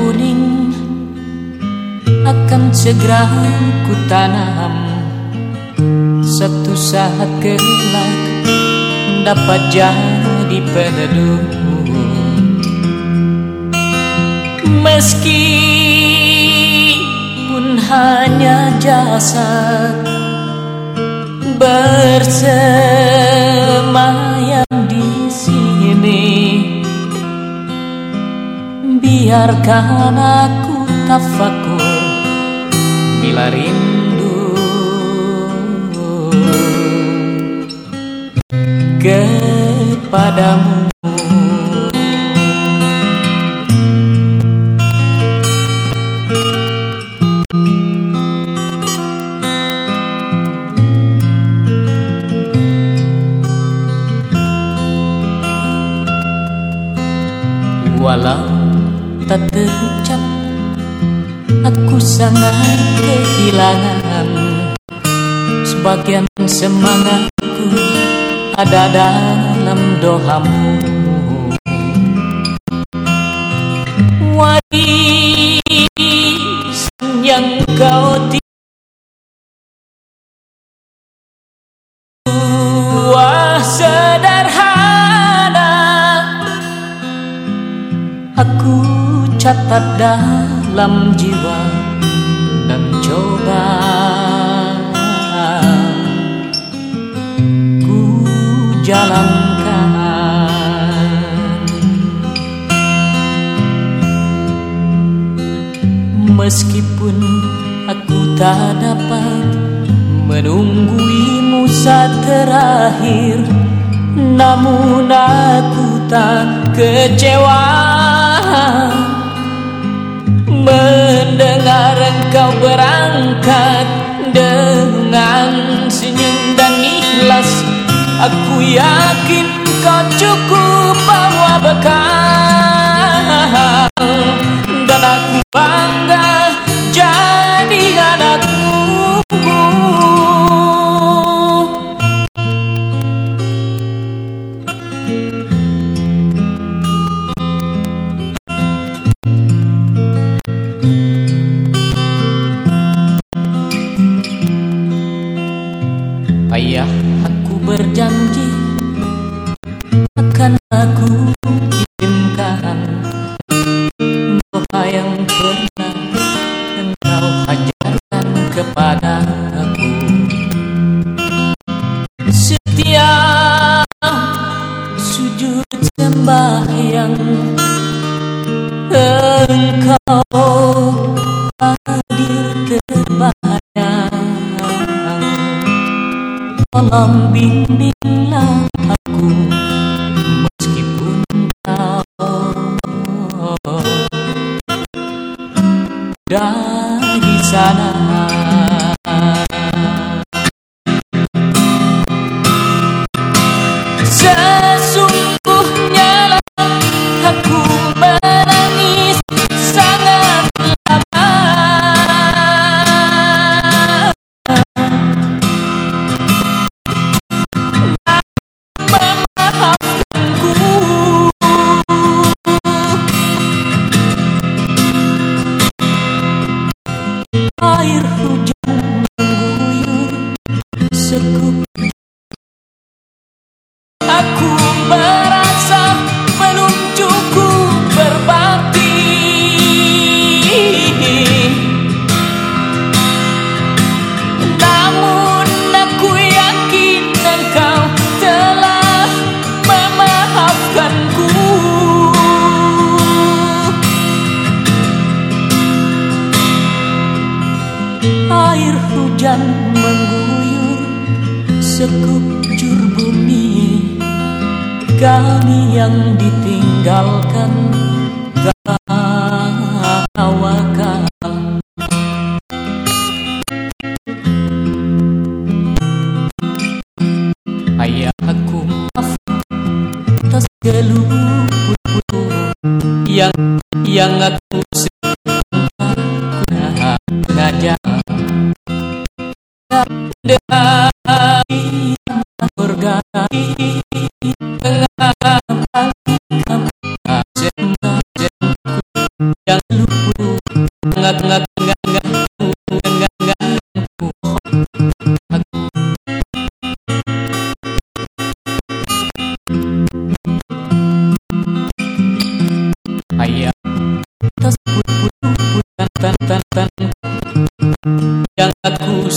kuning akan segera ku tanam. Satu saat kelak dapat jadi peneduh. Meski pun hanya jasad bersemayam biarkan aku tafakur bila rindu. Kepadamu tak terucap Aku sangat kehilangan. Sebagian semangatku Ada dalam doamu Warisan yang kau Wah Aku catat dalam jiwa dan coba ku jalankan. Meskipun aku tak dapat menungguimu saat terakhir Namun aku tak kecewa Mendengar engkau berangkat Dengan senyum dan ikhlas Aku yakin kau cukup bawa bekal sujud sembahyang. Engkau hadir terbayang Tolong bimbinglah aku Meskipun kau Dari sana fire who mengguyur sekujur bumi. Kami yang ditinggalkan tawakal Ayah aku maaf atas geluputku Yang yang aku ngak ngak ayah tas put put put tan tan tan yang aku